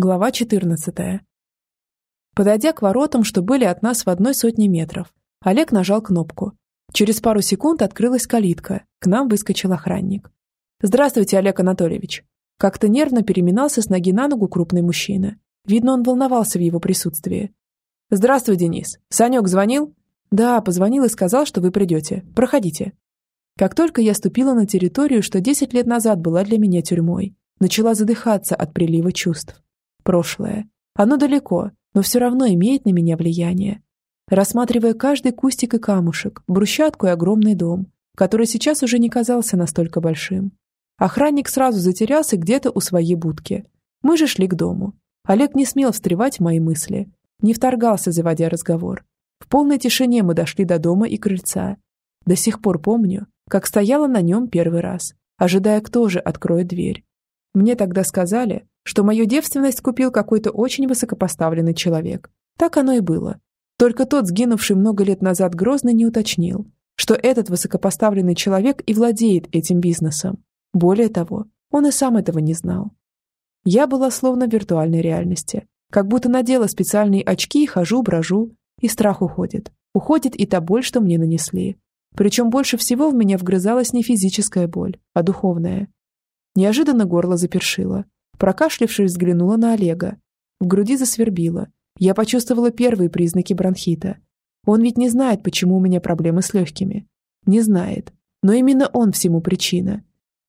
Глава 14. Подойдя к воротам, что были от нас в одной сотне метров, Олег нажал кнопку. Через пару секунд открылась калитка. К нам выскочил охранник. «Здравствуйте, Олег Анатольевич». Как-то нервно переминался с ноги на ногу крупный мужчина. Видно, он волновался в его присутствии. «Здравствуй, Денис. Санек звонил?» «Да, позвонил и сказал, что вы придете. Проходите». Как только я ступила на территорию, что 10 лет назад была для меня тюрьмой, начала задыхаться от прилива чувств прошлое. Оно далеко, но все равно имеет на меня влияние. Рассматривая каждый кустик и камушек, брусчатку и огромный дом, который сейчас уже не казался настолько большим. Охранник сразу затерялся где-то у своей будки. Мы же шли к дому. Олег не смел встревать в мои мысли, не вторгался, заводя разговор. В полной тишине мы дошли до дома и крыльца. До сих пор помню, как стояла на нем первый раз, ожидая, кто же откроет дверь. Мне тогда сказали, что мою девственность купил какой-то очень высокопоставленный человек. Так оно и было. Только тот, сгинувший много лет назад Грозный, не уточнил, что этот высокопоставленный человек и владеет этим бизнесом. Более того, он и сам этого не знал. Я была словно в виртуальной реальности. Как будто надела специальные очки и хожу, брожу, и страх уходит. Уходит и та боль, что мне нанесли. Причем больше всего в меня вгрызалась не физическая боль, а духовная. Неожиданно горло запершило. Прокашлившись, взглянула на Олега. В груди засвербило. Я почувствовала первые признаки бронхита. Он ведь не знает, почему у меня проблемы с легкими. Не знает. Но именно он всему причина.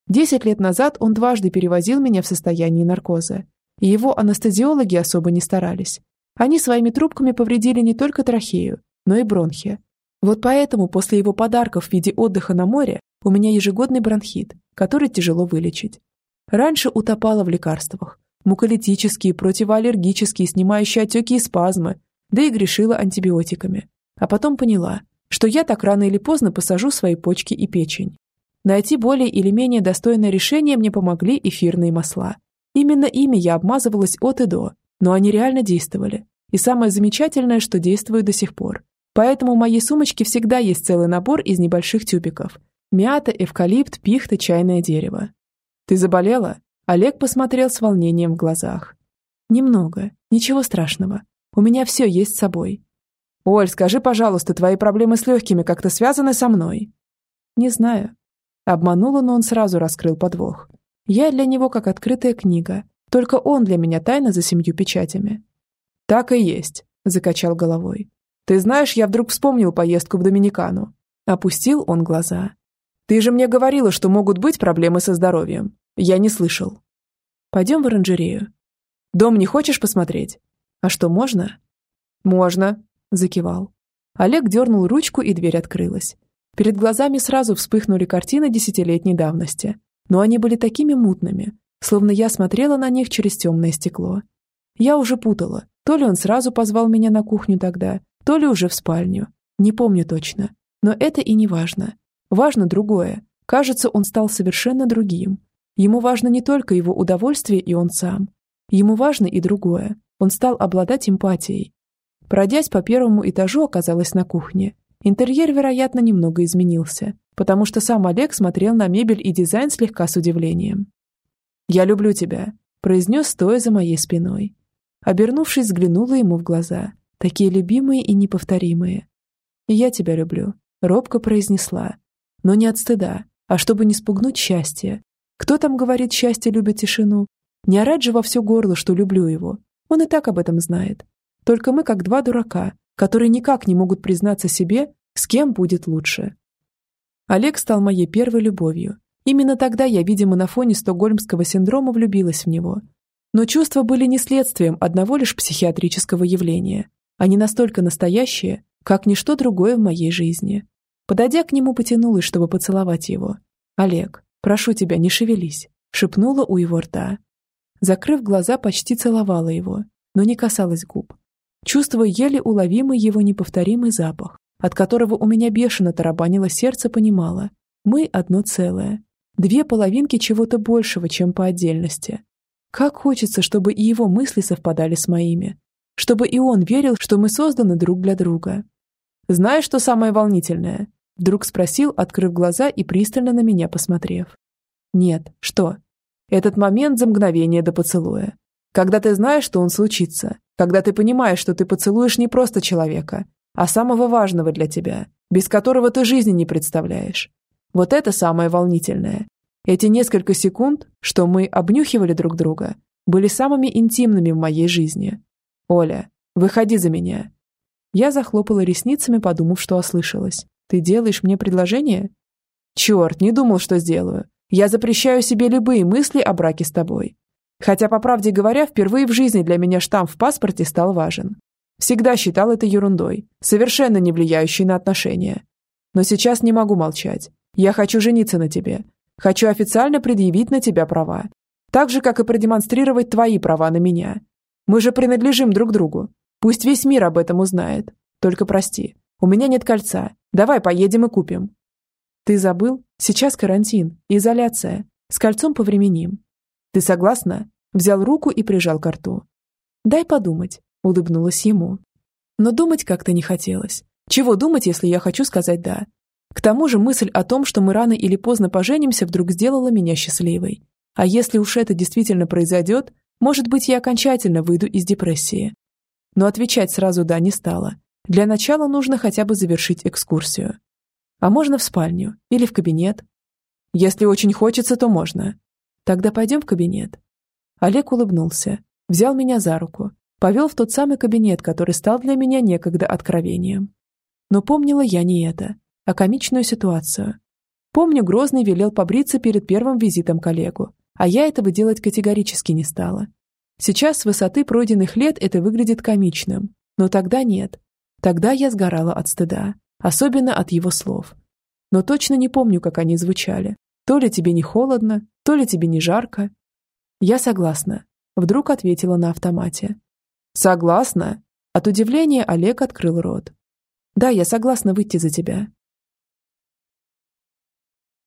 Десять лет назад он дважды перевозил меня в состоянии наркоза. И его анестезиологи особо не старались. Они своими трубками повредили не только трахею, но и бронхи. Вот поэтому после его подарков в виде отдыха на море у меня ежегодный бронхит, который тяжело вылечить. Раньше утопала в лекарствах. Муколитические, противоаллергические, снимающие отеки и спазмы, да и грешила антибиотиками. А потом поняла, что я так рано или поздно посажу свои почки и печень. Найти более или менее достойное решение мне помогли эфирные масла. Именно ими я обмазывалась от и до, но они реально действовали. И самое замечательное, что действуют до сих пор. Поэтому в моей сумочке всегда есть целый набор из небольших тюбиков. Мята, эвкалипт, пихта, чайное дерево. «Ты заболела?» Олег посмотрел с волнением в глазах. «Немного. Ничего страшного. У меня все есть с собой». «Оль, скажи, пожалуйста, твои проблемы с легкими как-то связаны со мной?» «Не знаю». Обманула, но он сразу раскрыл подвох. «Я для него как открытая книга. Только он для меня тайна за семью печатями». «Так и есть», — закачал головой. «Ты знаешь, я вдруг вспомнил поездку в Доминикану». Опустил он глаза. «Ты же мне говорила, что могут быть проблемы со здоровьем. Я не слышал. Пойдем в оранжерею. Дом не хочешь посмотреть? А что, можно? Можно, закивал. Олег дернул ручку, и дверь открылась. Перед глазами сразу вспыхнули картины десятилетней давности, но они были такими мутными, словно я смотрела на них через темное стекло. Я уже путала, то ли он сразу позвал меня на кухню тогда, то ли уже в спальню. Не помню точно. Но это и не важно. Важно другое. Кажется, он стал совершенно другим. Ему важно не только его удовольствие и он сам. Ему важно и другое. Он стал обладать эмпатией. Пройдясь по первому этажу, оказалась на кухне. Интерьер, вероятно, немного изменился, потому что сам Олег смотрел на мебель и дизайн слегка с удивлением. «Я люблю тебя», – произнес, стоя за моей спиной. Обернувшись, взглянула ему в глаза, такие любимые и неповторимые. «Я тебя люблю», – робко произнесла. Но не от стыда, а чтобы не спугнуть счастье, кто там говорит, счастье любит тишину? Не орать же во все горло, что люблю его. Он и так об этом знает. Только мы как два дурака, которые никак не могут признаться себе, с кем будет лучше. Олег стал моей первой любовью. Именно тогда я, видимо, на фоне стокгольмского синдрома влюбилась в него. Но чувства были не следствием одного лишь психиатрического явления. Они настолько настоящие, как ничто другое в моей жизни. Подойдя к нему, потянулась, чтобы поцеловать его. «Олег, «Прошу тебя, не шевелись», — шепнула у его рта. Закрыв глаза, почти целовала его, но не касалась губ. Чувствуя еле уловимый его неповторимый запах, от которого у меня бешено тарабанило сердце, понимала. Мы одно целое. Две половинки чего-то большего, чем по отдельности. Как хочется, чтобы и его мысли совпадали с моими. Чтобы и он верил, что мы созданы друг для друга. Знаешь, что самое волнительное? Вдруг спросил, открыв глаза и пристально на меня посмотрев. «Нет, что?» Этот момент за мгновение до поцелуя. Когда ты знаешь, что он случится. Когда ты понимаешь, что ты поцелуешь не просто человека, а самого важного для тебя, без которого ты жизни не представляешь. Вот это самое волнительное. Эти несколько секунд, что мы обнюхивали друг друга, были самыми интимными в моей жизни. Оля, выходи за меня. Я захлопала ресницами, подумав, что ослышалась. Ты делаешь мне предложение? Черт, не думал, что сделаю. Я запрещаю себе любые мысли о браке с тобой. Хотя, по правде говоря, впервые в жизни для меня штамп в паспорте стал важен. Всегда считал это ерундой, совершенно не влияющей на отношения. Но сейчас не могу молчать. Я хочу жениться на тебе. Хочу официально предъявить на тебя права. Так же, как и продемонстрировать твои права на меня. Мы же принадлежим друг другу. Пусть весь мир об этом узнает. Только прости, у меня нет кольца. Давай поедем и купим. Ты забыл? Сейчас карантин, изоляция. С кольцом повременим. Ты согласна? Взял руку и прижал к рту. Дай подумать, улыбнулась ему. Но думать как-то не хотелось. Чего думать, если я хочу сказать «да»? К тому же мысль о том, что мы рано или поздно поженимся, вдруг сделала меня счастливой. А если уж это действительно произойдет, может быть, я окончательно выйду из депрессии. Но отвечать сразу «да» не стала. Для начала нужно хотя бы завершить экскурсию. А можно в спальню или в кабинет? Если очень хочется, то можно. Тогда пойдем в кабинет. Олег улыбнулся, взял меня за руку, повел в тот самый кабинет, который стал для меня некогда откровением. Но помнила я не это, а комичную ситуацию. Помню, Грозный велел побриться перед первым визитом коллегу, а я этого делать категорически не стала. Сейчас с высоты пройденных лет это выглядит комичным, но тогда нет. Тогда я сгорала от стыда, особенно от его слов. Но точно не помню, как они звучали. То ли тебе не холодно, то ли тебе не жарко. Я согласна, вдруг ответила на автомате. Согласна? От удивления Олег открыл рот. Да, я согласна выйти за тебя.